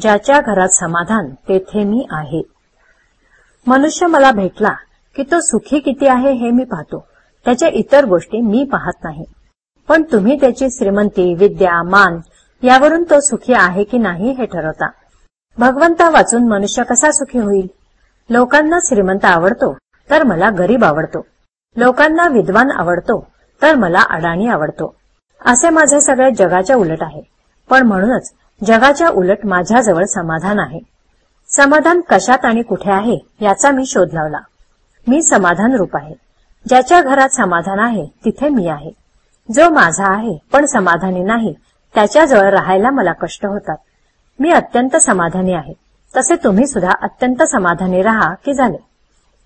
ज्याच्या घरात समाधान तेथे मी आहे. मनुष्य मला भेटला की तो सुखी किती आहे हे मी पाहतो. त्याच्या इतर गोष्टी मी पाहत नाही. पण तुम्ही त्याची श्रीमंती विद्या मान यावरून तो सुखी आहे की नाही हे ठरवता. भगवंता वाचून मनुष्य कसा सुखी होईल? लोकांना श्रीमंत आवडतो तर मला गरीब आवडतो. लोकांना विद्वान आवडतो तर मला अडाणी आवडतो. असे माझे सगळे जगाच्या उलट आहे. पण म्हणूनच जगाच्या उलट माझ्याजवळ समाधान आहे. समाधान कशात आणि कुठे आहे याचा मी शोध लावला. मी समाधान रूप आहे. ज्याच्या घरात समाधान आहे तिथे मी आहे. जो माझा आहे पण समाधानी नाही त्याच्याजवळ राहायला मला कष्ट होतात. मी अत्यंत समाधानी आहे. तसे तुम्ही सुद्धा अत्यंत समाधानी राहा की झाले.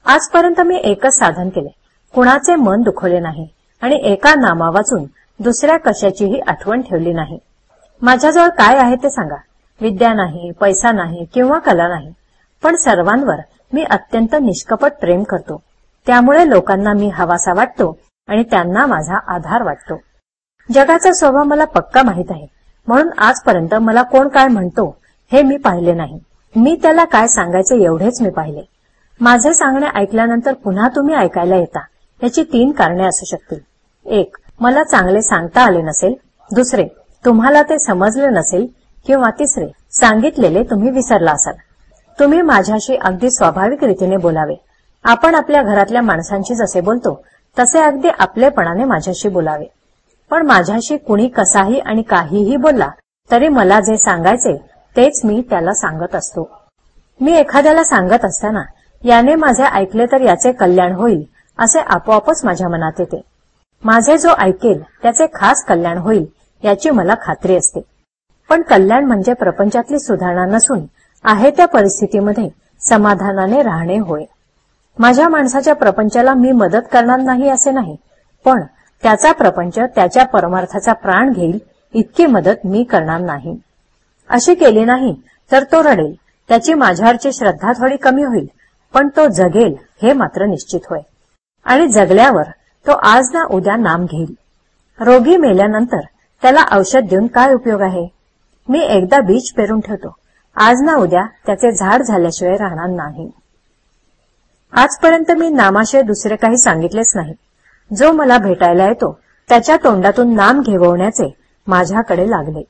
आजपर्यंत मी एकच साधन केले. कुणाचे मन दुखवले नाही आणि एका नामा वाचून दुसऱ्या कशाचीही आठवण ठेवली नाही. माझ्याजवळ काय आहे ते सांगा. विद्या नाही पैसा नाही किंवा कला नाही. पण सर्वांवर मी अत्यंत निष्कपट प्रेम करतो. त्यामुळे लोकांना मी हवासा वाटतो आणि त्यांना माझा आधार वाटतो. जगाचा स्वभाव मला पक्का माहीत आहे. म्हणून आजपर्यंत मला कोण काय म्हणतो हे मी पाहिले नाही. मी त्याला काय सांगायचे एवढेच मी पाहिले. माझे सांगणे ऐकल्यानंतर पुन्हा तुम्ही ऐकायला येता. याची तीन कारणे असू शकतील. एक मला चांगले सांगता आले नसेल. दुसरे तुम्हाला ते समजले नसेल किंवा तिसरे सांगितलेले तुम्ही विसरला असाल. तुम्ही माझ्याशी अगदी स्वाभाविक रीतीने बोलावे. आपण आपल्या घरातल्या माणसांशी जसे बोलतो तसे अगदी आपलेपणाने माझ्याशी बोलावे. पण माझ्याशी कुणी कसाही आणि काहीही बोलला तरी मला जे सांगायचे तेच मी त्याला सांगत असतो. मी एखाद्याला सांगत असताना याने माझे ऐकले तर याचे कल्याण होईल असे आपोआपच माझ्या मनात येते. माझे जो ऐकेल त्याचे खास कल्याण होईल याची मला खात्री असते. पण कल्याण म्हणजे प्रपंचातली सुधारणा नसून आहे त्या परिस्थितीमध्ये समाधानाने राहणे होय. माझ्या माणसाच्या प्रपंचाला मी मदत करणार नाही असे नाही पण त्याचा प्रपंच त्याच्या परमार्थाचा प्राण घेईल इतकी मदत मी करणार नाही. अशी केली नाही तर तो रडेल. त्याची माझ्यावरची श्रद्धा थोडी कमी होईल पण तो जगेल हे मात्र निश्चित होय. आणि जगल्यावर तो आज ना उद्या नाम घेईल. रोगी मेल्यानंतर त्याला औषध देऊन काय उपयोग आहे? मी एकदा बीज पेरून ठेवतो. आज ना उद्या त्याचे झाड झाल्याशिवाय राहणार नाही. आजपर्यंत मी नामाशिवाय दुसरे काही सांगितलेच नाही. जो मला भेटायला येतो त्याच्या तोंडातून नाम घेवण्याचे माझ्याकडे लागले.